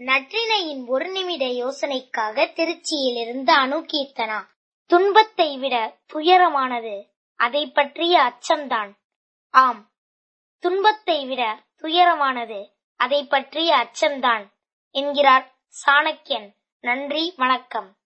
நற்றினையின் ஒரு நிமிட யோசனைக்காக திருச்சியிலிருந்து அணு கீர்த்தனா துன்பத்தை விட துயரமானது அதை பற்றிய அச்சம்தான். ஆம் துன்பத்தை விட துயரமானது அதை பற்றிய அச்சம்தான் என்கிறார் சாணக்கியன். நன்றி வணக்கம்.